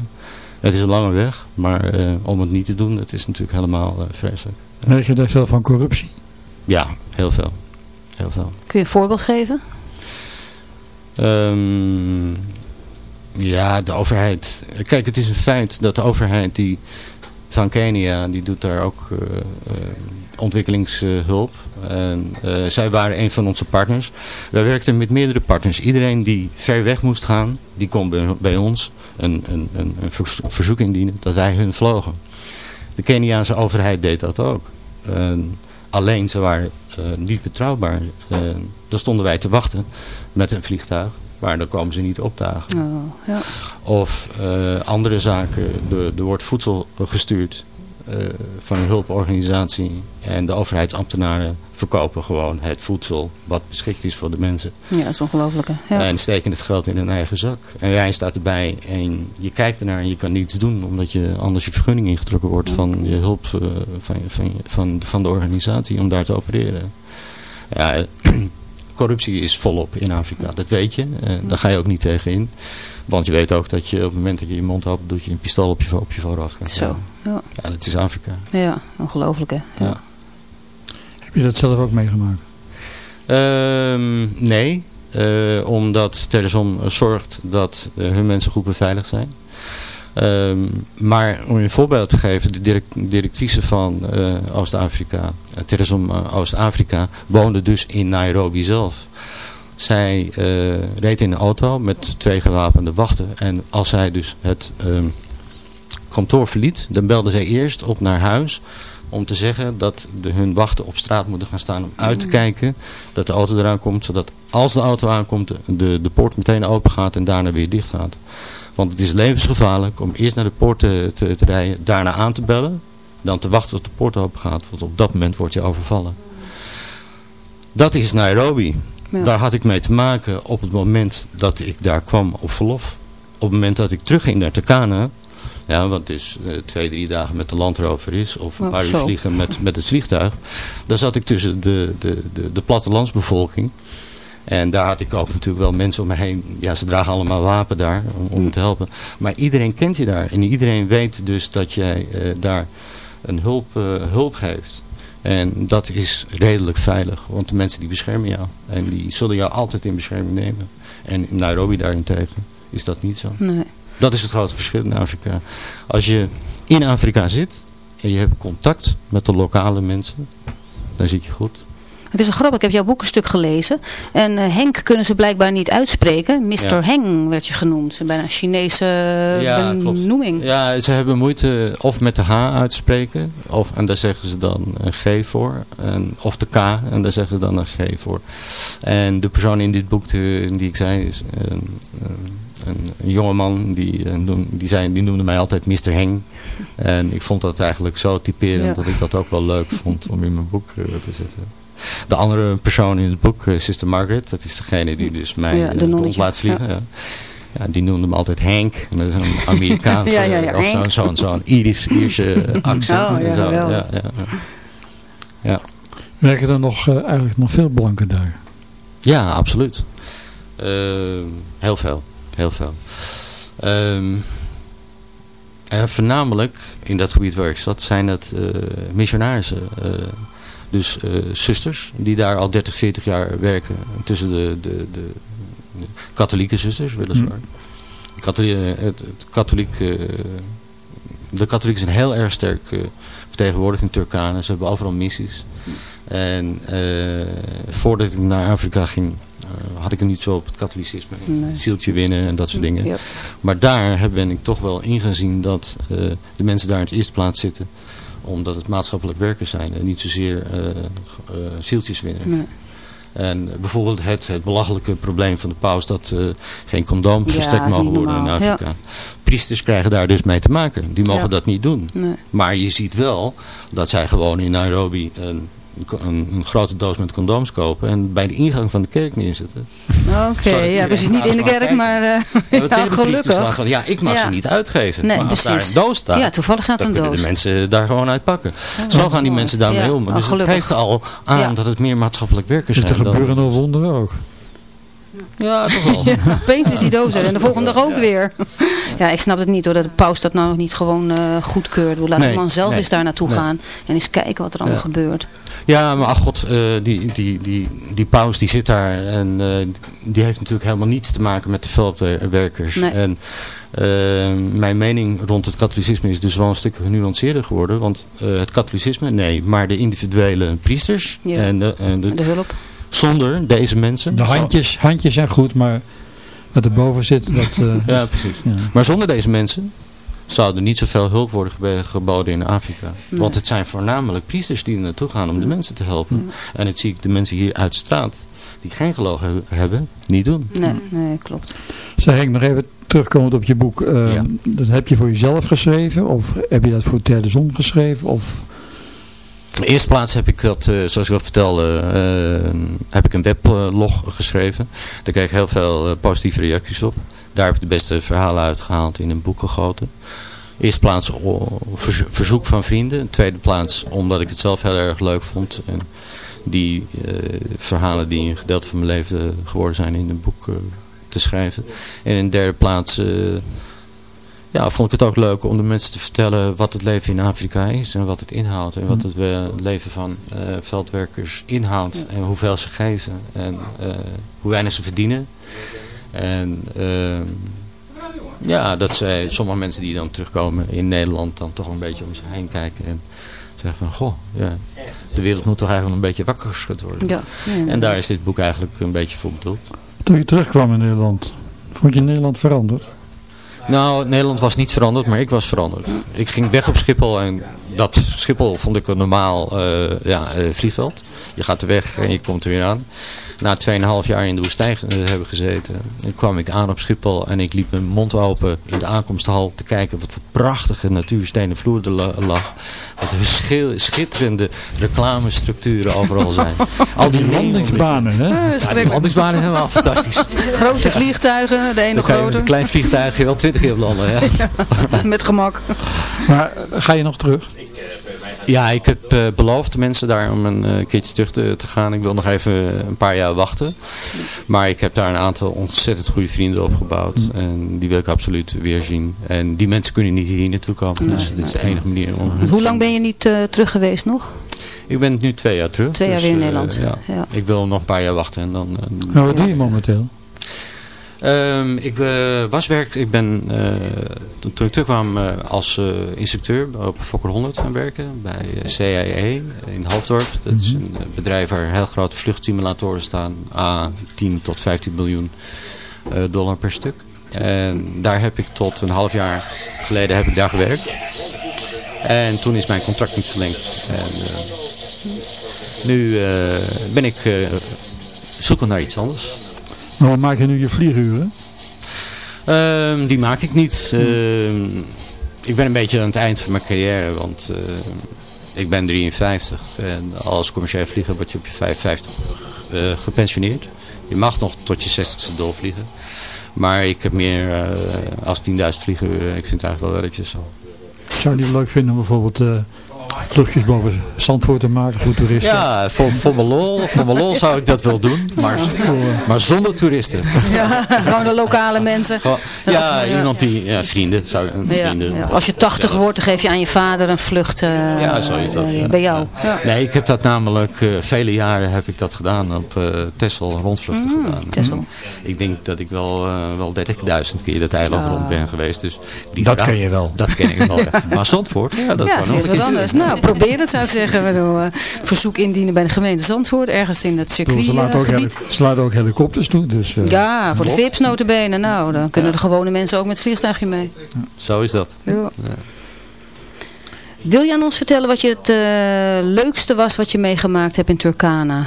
Het is een lange weg, maar uh, om het niet te doen, dat is natuurlijk helemaal uh, vreselijk. Merk je daar veel van corruptie? Ja, heel veel. heel veel. Kun je een voorbeeld geven? Um, ja, de overheid. Kijk, het is een feit dat de overheid die van Kenia, die doet daar ook uh, ontwikkelingshulp. En uh, zij waren een van onze partners. Wij werkten met meerdere partners. Iedereen die ver weg moest gaan, die kon bij, ons een, een, een, verzoek indienen dat wij hun vlogen. De Keniaanse overheid deed dat ook. alleen ze waren niet betrouwbaar. daar stonden wij te wachten met een vliegtuig. Maar dan komen ze niet opdagen. Oh, ja. Of uh, andere zaken. Er, er wordt voedsel gestuurd uh, van een hulporganisatie. En de overheidsambtenaren verkopen gewoon het voedsel wat beschikt is voor de mensen. Ja, dat is ongelooflijk. Ja. En steken het geld in hun eigen zak. En jij staat erbij en je kijkt ernaar en je kan niets doen. Omdat je anders je vergunning ingetrokken wordt van je hulp uh, van, van, van, van de organisatie om daar te opereren. Ja, corruptie is volop in Afrika. Dat weet je. Uh, daar ga je ook niet tegen in. Want je weet ook dat je op het moment dat je je mond opent, doet je een pistool op je, op je voorhoofd kan Zo, ja. ja. dat is Afrika. Ja, ongelooflijk hè. Ja. Heb je dat zelf ook meegemaakt? Um, nee, uh, omdat Telesom zorgt dat uh, hun mensen goed beveiligd zijn. Um, maar om je een voorbeeld te geven, de direct, directrice van uh, Oost-Afrika, uh, Oost-Afrika, woonde dus in Nairobi zelf. Zij uh, reed in een auto met twee gewapende wachten. En als zij dus het um, kantoor verliet, dan belde zij eerst op naar huis om te zeggen dat de, hun wachten op straat moeten gaan staan om uit te kijken dat de auto eraan komt. Zodat als de auto aankomt, de, de poort meteen open gaat en daarna weer dicht gaat. Want het is levensgevaarlijk om eerst naar de poort te, te, te rijden, daarna aan te bellen. Dan te wachten tot de poort open gaat, want op dat moment word je overvallen. Dat is Nairobi. Ja. Daar had ik mee te maken op het moment dat ik daar kwam op verlof. Op het moment dat ik terugging naar Turkana, ja, want dus uh, twee, drie dagen met de landrover is, of een oh, paar uur vliegen met, met het vliegtuig. Dan zat ik tussen de, de, de, de plattelandsbevolking. En daar had ik ook natuurlijk wel mensen om me heen. Ja, ze dragen allemaal wapen daar om, om te helpen. Maar iedereen kent je daar. En iedereen weet dus dat jij uh, daar een hulp, uh, hulp geeft. En dat is redelijk veilig. Want de mensen die beschermen jou. En die zullen jou altijd in bescherming nemen. En in Nairobi daarentegen is dat niet zo. Nee. Dat is het grote verschil in Afrika. Als je in Afrika zit en je hebt contact met de lokale mensen, dan zit je goed. Het is een grap, ik heb jouw boek een stuk gelezen. En uh, Henk kunnen ze blijkbaar niet uitspreken. Mr. Ja. Heng werd je genoemd. Bijna een Chinese ja, benoeming. Ja, ze hebben moeite of met de H uitspreken. Of, en daar zeggen ze dan een G voor. En, of de K. En daar zeggen ze dan een G voor. En de persoon in dit boek de, die ik zei is... een, een, een jongeman die, die, zei, die noemde mij altijd Mr. Heng. En ik vond dat eigenlijk zo typerend ja. dat ik dat ook wel leuk vond om in mijn boek te zetten. De andere persoon in het boek, uh, Sister Margaret, dat is degene die dus mij ja, de uh, laat vliegen. Ja. Ja. ja. die noemde hem altijd Hank. Dat is een Amerikaanse, ja, ja, ja, of zo'n zo, zo, zo Irisch, Ierse accent. Oh, ja, zo. Wel. Ja, ja, ja. Werken er nog, uh, eigenlijk nog veel blanken daar? Ja, absoluut. Uh, heel veel. Heel veel. Um, en voornamelijk in dat gebied waar ik zat, zijn het uh, missionarissen. Dus uh, zusters die daar al 30, 40 jaar werken. Tussen de, de, de, de katholieke zusters, weliswaar. Mm. Katholiek, het, het katholiek, de katholieken zijn heel erg sterk vertegenwoordigd in Turkana. Ze hebben overal missies. En voordat ik naar Afrika ging, uh, had ik het niet zo op het katholicisme. Nee. Zieltje winnen en dat soort dingen. Ja. Maar daar ben ik toch wel ingezien dat uh, de mensen daar in het eerste plaats zitten. Omdat het maatschappelijk werkers zijn en niet zozeer uh, zieltjes winnen. Nee. En bijvoorbeeld het, het belachelijke probleem van de paus dat geen condooms ja, verstrekt mogen worden in Afrika. Ja. Priesters krijgen daar dus mee te maken. Die mogen dat niet doen. Nee. Maar je ziet wel dat zij gewoon in Nairobi een een, een, grote doos met condooms kopen en bij de ingang van de kerk neerzetten. Oké, ja, precies niet in de kerk, maar uh, ja, gelukkig. Van, ja, ik mag ze niet uitgeven. Nee, maar als precies. daar een doos staat, ja, toevallig staat een doos. de mensen daar gewoon uitpakken. Zo gaan die mensen daarmee om. Dus het geeft al aan dat het meer maatschappelijk werkers dus zijn. er gebeuren nog wonderen ook. Ja, toch wel. Ja, opeens is die doos er en de volgende dag ook weer. Ja, ik snap het niet hoor, dat de paus dat nou nog niet gewoon uh, goedkeurt. Laat nee, de man zelf eens daar naartoe gaan en eens kijken wat er allemaal gebeurt. Ja, maar ach god, uh, die, die, die, die paus die zit daar en uh, die heeft natuurlijk helemaal niets te maken met de veldwerkers. Nee. En mijn mening rond het katholicisme is dus wel een stuk genuanceerder geworden. Want het katholicisme, nee, maar de individuele priesters ja. en, de, en de, de hulp zonder deze mensen. De handjes, handjes zijn goed, maar wat erboven zit, dat... Uh, ja, precies. Ja. Maar zonder deze mensen zou er niet zoveel hulp worden geboden in Afrika. Nee. Want het zijn voornamelijk priesters die er naartoe gaan om de mensen te helpen. En het zie ik de mensen hier uit de straat, die geen geloof hebben, niet doen. Nee, nee klopt. Zeg ik nog even terugkomend op je boek. Uh, ja. Dat heb je voor jezelf geschreven? Of heb je dat voor Ter Zon geschreven? Of... In de eerste plaats heb ik dat, uh, zoals ik al vertelde, uh, heb ik een weblog geschreven. Daar kreeg ik heel veel uh, positieve reacties op. Daar heb ik de beste verhalen uitgehaald in een boek gegoten. Eerste plaats verzoek van vrienden. Tweede plaats omdat ik het zelf heel erg leuk vond. En die verhalen die een gedeelte van mijn leven geworden zijn in een boek te schrijven. En in derde plaats ja, vond ik het ook leuk om de mensen te vertellen wat het leven in Afrika is en wat het inhoudt. En wat het uh, leven van uh, veldwerkers inhoudt en hoeveel ze geven en uh, hoe weinig ze verdienen. En ja, dat zij, sommige mensen die dan terugkomen in Nederland dan toch een beetje om zich heen kijken en zeggen van, goh, ja, de wereld moet toch eigenlijk een beetje wakker geschud worden. Ja. Ja, en daar is dit boek eigenlijk een beetje voor bedoeld. Toen je terugkwam in Nederland, vond je Nederland veranderd? Nou, Nederland was niet veranderd, maar ik was veranderd. Ik ging weg op Schiphol en dat Schiphol vond ik een normaal uh, ja, uh, vliegveld. Je gaat er weg en je komt er weer aan. Na 2,5 jaar in de woestijn uh, hebben gezeten, kwam ik aan op Schiphol en ik liep mijn mond open in de aankomsthal te kijken wat voor prachtige natuurstenen vloer er lag. Wat er schitterende reclamestructuren overal zijn. Al die landingsbanen, hè? Ja, die landingsbanen zijn wel fantastisch. Grote vliegtuigen, de ene grote. Een klein vliegtuigje, wel 20 keer landen. Ja. ja. met gemak. Maar ga je nog terug? Ja, ik heb uh, beloofd mensen daar om een uh, keertje terug te, te, gaan. Ik wil nog even een paar jaar wachten. Maar ik heb daar een aantal ontzettend goede vrienden opgebouwd. Mm. En die wil ik absoluut weer zien. En die mensen kunnen niet hier naartoe komen. Nee, dus dit is de enige manier om... Hoe lang ben je niet uh, terug geweest nog? Ik ben nu twee jaar terug. Twee jaar dus, weer in Nederland. Ja. ja. Ik wil nog een paar jaar wachten. En dan, nou, wat doe je momenteel? Um, ik uh, was werk, ik ben uh, toen, toen ik terugkwam uh, als instructeur op Fokker 100 gaan werken bij CAE in Hoofddorp. Dat mm -hmm. is een bedrijf waar heel grote vluchtsimulatoren staan, a 10 tot 15 miljoen dollar per stuk. En daar heb ik tot een half jaar geleden heb ik daar gewerkt. En toen is mijn contract niet verlengd. En, nu ben ik zoekend naar iets anders. Maar wat maak je nu je vlieguren? Um, die maak ik niet. Uh, ik ben een beetje aan het eind van mijn carrière, want uh, ik ben 53. En als commercieel vlieger word je op je 55 uh, gepensioneerd. Je mag nog tot je 60ste doorvliegen. Maar ik heb meer uh, als 10.000 vliegenuren. Ik vind het eigenlijk wel welletjes zo. Zou je niet leuk vinden bijvoorbeeld vluchtjes boven Zandvoort te maken voor toeristen. Ja, voor, voor, mijn lol, voor mijn lol zou ik dat wel doen, maar, maar zonder toeristen. Ja, gewoon de lokale mensen. Gewoon, ja, ja, iemand die, ja, vrienden. Zou, vrienden. Ja, Als je 80 wordt, dan geef je aan je vader een vlucht uh, ja, zo is dat, uh, bij jou. Nee, ik heb dat namelijk, uh, vele jaren heb ik dat gedaan op uh, Texel, rondvluchten mm, gedaan. Texel. Ik denk dat ik wel, wel 30.000 keer dat eiland rond ben geweest. Dus die dat vraag, ken je wel. Dat ken ik wel, Maar Zandvoort, ja, dat ja, is nog wat anders. Nou, probeer het zou ik zeggen. Bedoel, uh, verzoek indienen bij de gemeente Zandvoort. Ergens in het circuit Ze laten ook, heli ze laten ook helikopters toe. Dus, uh, ja, voor de VIP's notabene. Nou, dan kunnen ja. de gewone mensen ook met vliegtuigje mee. Ja. Zo is dat. Ja. Ja. Wil je aan ons vertellen wat je het uh, leukste was wat je meegemaakt hebt in Turkana?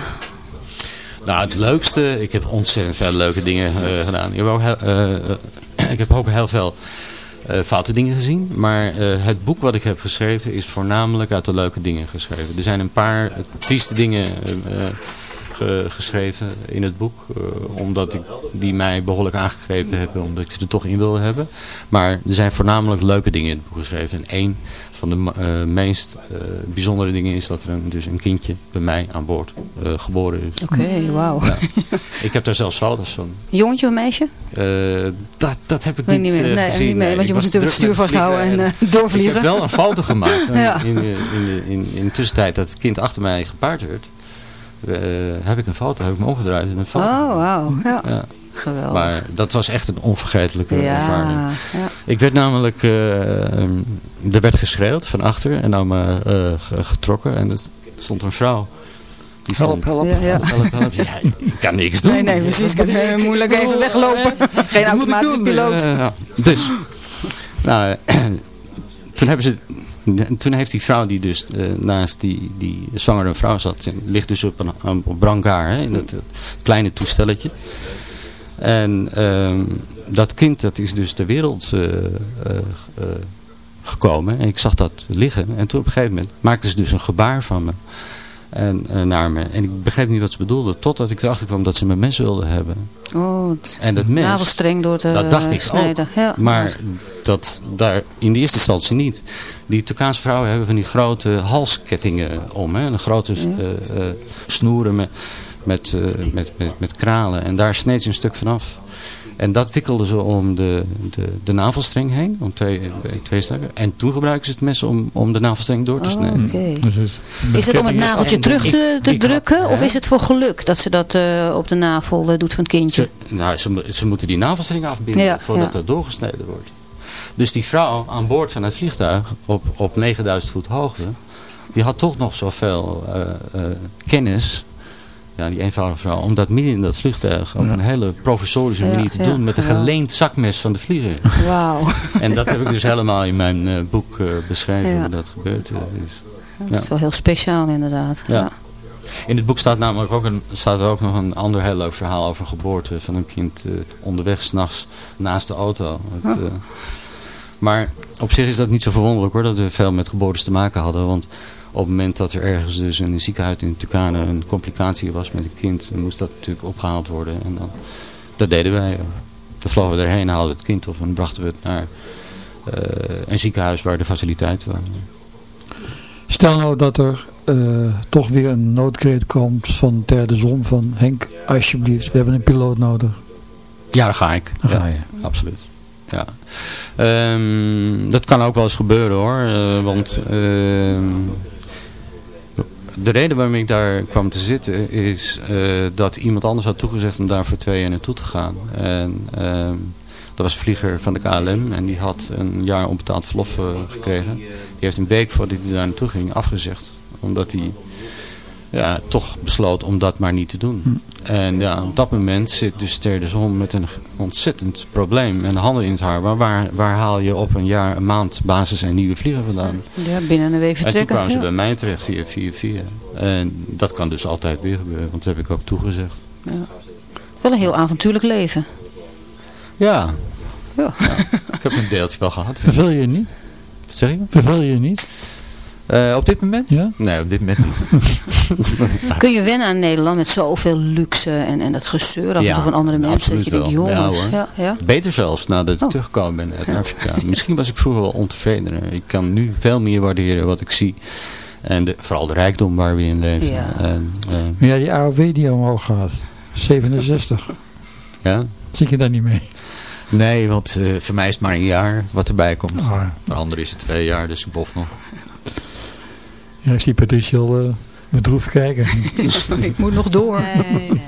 Nou, het leukste, ik heb ontzettend veel leuke dingen uh, gedaan. Ik heb, ook heel, uh, ik heb ook heel veel foute dingen gezien. Maar het boek wat ik heb geschreven is voornamelijk uit de leuke dingen geschreven. Er zijn een paar trieste dingen geschreven in het boek. Uh, omdat ik die mij behoorlijk aangegrepen hebben. Omdat ik ze er toch in wilde hebben. Maar er zijn voornamelijk leuke dingen in het boek geschreven. En één van de uh, meest uh, bijzondere dingen is dat er een, dus een kindje bij mij aan boord geboren is. Oké, okay, wauw. Ja. Ik heb daar zelfs foto's van. Jongetje of meisje? dat, dat heb ik niet, niet meer. Nee, gezien. Niet meer, want je moet natuurlijk het stuur vasthouden en, en doorvliegen. Ik heb wel een foto gemaakt ja. in, in, in, in, in de tussentijd dat het kind achter mij gepaard werd. Uh, heb ik een foto, heb ik me omgedraaid in een foto. Oh, wauw. Ja. ja. Geweldig. Maar dat was echt een onvergetelijke ja, ervaring. Ja. Ik werd namelijk, uh, er werd geschreeuwd van achter en nou me uh, getrokken en er stond een vrouw. Die stond, help, help, ja, ja. help, help, Ja, ik kan niks doen. Nee, nee, precies. Ik kan moeilijk even weglopen. Geen automatische piloot. dus, nou, toen hebben ze toen heeft die vrouw die dus uh, naast die, die zwangere vrouw zat, ligt dus op een, op brancard, in dat, kleine toestelletje. En uh, dat kind dat is dus ter wereld uh, gekomen en ik zag dat liggen. En toen op een gegeven moment maakte ze dus een gebaar van me. En, naar me. En ik begreep niet wat ze bedoelde. Totdat ik erachter kwam dat ze mijn mes wilde hebben. Oh, en dat mes, navelstreng door te dat dacht ik snijden. Ook. Ja. Maar dat daar in de eerste instantie niet. Die Turkaanse vrouwen hebben van die grote halskettingen om. Hè? Een grote uh, uh, snoeren met, met, met, met, met kralen. En daar sneed ze een stuk vanaf. En dat wikkelden ze om de, de, de navelstreng heen, om twee, twee stukken. En toen gebruiken ze het mes om, om de navelstreng door te oh, snijden. Okay. Dus is, is het om het naveltje terug te, te drukken had, of is het voor geluk dat ze dat uh, op de navel uh, doet van het kindje? Ze, nou, ze, ze moeten die navelstreng afbinden ja, voordat ja. er doorgesneden wordt. Dus die vrouw aan boord van het vliegtuig op, op 9000 voet hoogte, die had toch nog zoveel uh, kennis ja, die eenvoudige vrouw. Om dat midden in dat vliegtuig op een hele professorische manier te doen. Met een geleend zakmes van de vlieger. Wauw. En dat heb ik dus helemaal in mijn uh, boek uh, beschreven hoe dat gebeurd is. Dat is wel heel speciaal inderdaad. Ja. In het boek staat namelijk ook, een, staat er ook nog een ander heel leuk verhaal over geboorte van een kind uh, onderweg s'nachts naast de auto. Het, oh. maar op zich is dat niet zo verwonderlijk hoor, dat we veel met geboortes te maken hadden. Want op het moment dat er ergens dus in een ziekenhuis in Turkane een complicatie was met een kind, dan moest dat natuurlijk opgehaald worden. En dan, dat deden wij. Dan vlogen we erheen, haalden het kind op en brachten we het naar uh, een ziekenhuis waar de faciliteit was. Stel nou dat er uh, toch weer een noodkreet komt van derde zon van Henk, alsjeblieft, we hebben een piloot nodig. Ja, daar ga ik. Daar ga je. absoluut. Ja. Um, dat kan ook wel eens gebeuren hoor. Uh, want uh, de reden waarom ik daar kwam te zitten is uh, dat iemand anders had toegezegd om daar voor twee jaar naartoe te gaan. En uh, dat was vlieger van de KLM en die had een jaar onbetaald verlof uh, gekregen. Die heeft een week voordat hij daar naartoe ging afgezegd. Omdat hij ja, toch besloot om dat maar niet te doen. Hm. En ja, op dat moment zit dus Ter de Zon met een ontzettend probleem. En de handen in het haar. Maar waar, waar haal je op een jaar, een maand basis en nieuwe vliegen vandaan? Ja, binnen een week vertrekken. En toen kwamen ja. ze bij mij terecht via 4 En dat kan dus altijd weer gebeuren. Want dat heb ik ook toegezegd. Ja. Wel een heel avontuurlijk leven. Ja. Ja. ja. Ik heb een deeltje wel gehad. Verveel je niet? Wat zeg je? Verveel je niet? Uh, op dit moment? Ja? Nee, op dit moment niet. Kun je wennen aan Nederland met zoveel luxe en, en dat gezeur af en toe van andere mensen? Dat je denkt, jongens. Ja, ja, Beter zelfs nadat ik oh. teruggekomen ben uit Afrika. Misschien was ik vroeger wel ontevredener. Ik kan nu veel meer waarderen wat ik zie. En de, vooral de rijkdom waar we in leven. Ja, en, uh, ja die AOW die omhoog gaat. 67. Ja? Zit je daar niet mee? Nee, want uh, voor mij is het maar een jaar wat erbij komt. Oh. Voor anderen is het twee jaar, dus ik bof nog. Ja, ik zie Patricia al uh, bedroefd kijken. ik moet nog door. Nee, nee.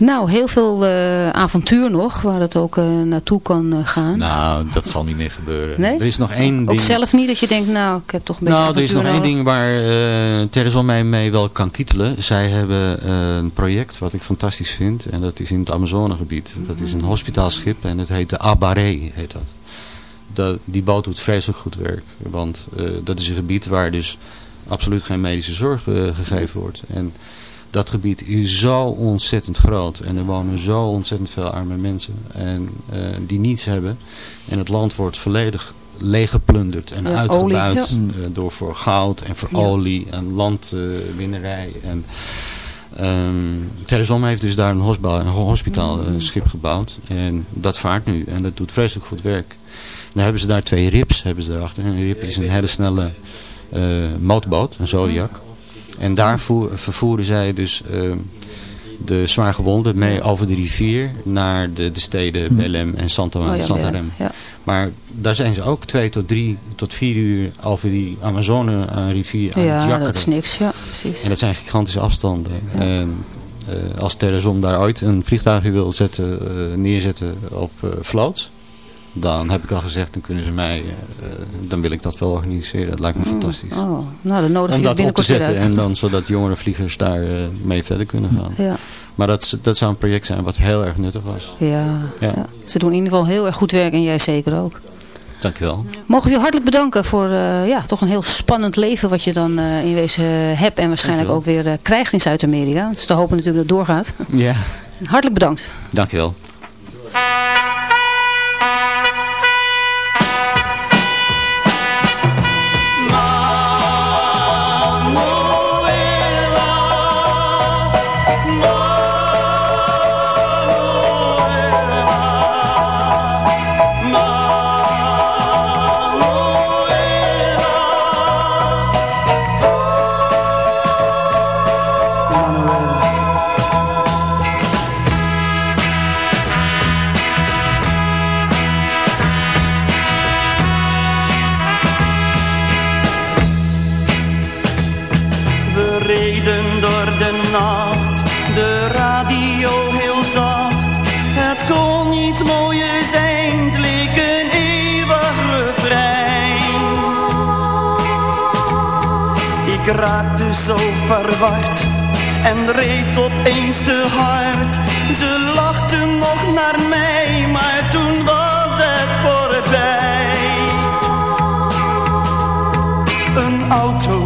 Nou, heel veel uh, avontuur nog, waar het ook uh, naartoe kan uh, gaan. Nou, dat zal niet meer gebeuren. Nee? Er is nog één ook ding... Ook zelf niet, dat je denkt, nou, ik heb toch een beetje Nou, er is nog nodig. één ding waar uh, Tereson mij mee wel kan kietelen. Zij hebben een project wat ik fantastisch vind. En dat is in het Amazonegebied. Dat is een hospitaalschip en het heet de Abaré, heet dat. Dat die boot doet vreselijk goed werk. Want dat is een gebied waar dus absoluut geen medische zorg gegeven wordt. En dat gebied is zo ontzettend groot. En er wonen zo ontzettend veel arme mensen. En, die niets hebben. En het land wordt volledig leeggeplunderd en uitgebuit. door voor goud en voor olie en landwinnerij. en Um, heeft dus daar een, hospitaal, een hospitaalschip mm. gebouwd. En dat vaart nu. En dat doet vreselijk goed werk. Dan hebben ze daar twee rips hebben ze daarachter. Een rip is een hele snelle uh, motorboot, een Zodiac. En daar vervoeren zij dus uh, de zwaargewonden mee over de rivier naar de, de steden hm. Belém en Santa, oh ja, Santarem. Ja. Maar daar zijn ze ook twee tot drie tot vier uur over die Amazone-rivier aan ja, het Ja, dat is niks. Ja, precies. En dat zijn gigantische afstanden. En, uh, als Terrazon daar ooit een vliegtuig wil zetten, uh, neerzetten op uh, vloot, dan heb ik al gezegd, dan kunnen ze mij, dan wil ik dat wel organiseren. Dat lijkt me mm. fantastisch. Oh, nou, dan nodig Om dat op te zetten en dan zodat jongere vliegers daar mee verder kunnen gaan. Ja. Maar dat, dat zou een project zijn wat heel erg nuttig was. Ja, ja. ja. ze doen in ieder geval heel erg goed werk en jij zeker ook. Dankjewel. Mogen we je hartelijk bedanken voor uh, ja, toch een heel spannend leven wat je dan uh, in wezen hebt en waarschijnlijk ook weer uh, krijgt in Zuid-Amerika. Is te hopen natuurlijk dat het doorgaat. Ja. Hartelijk bedankt. Dankjewel. en reed opeens te hard. Ze lachten nog naar mij, maar toen was het voorbij. Een auto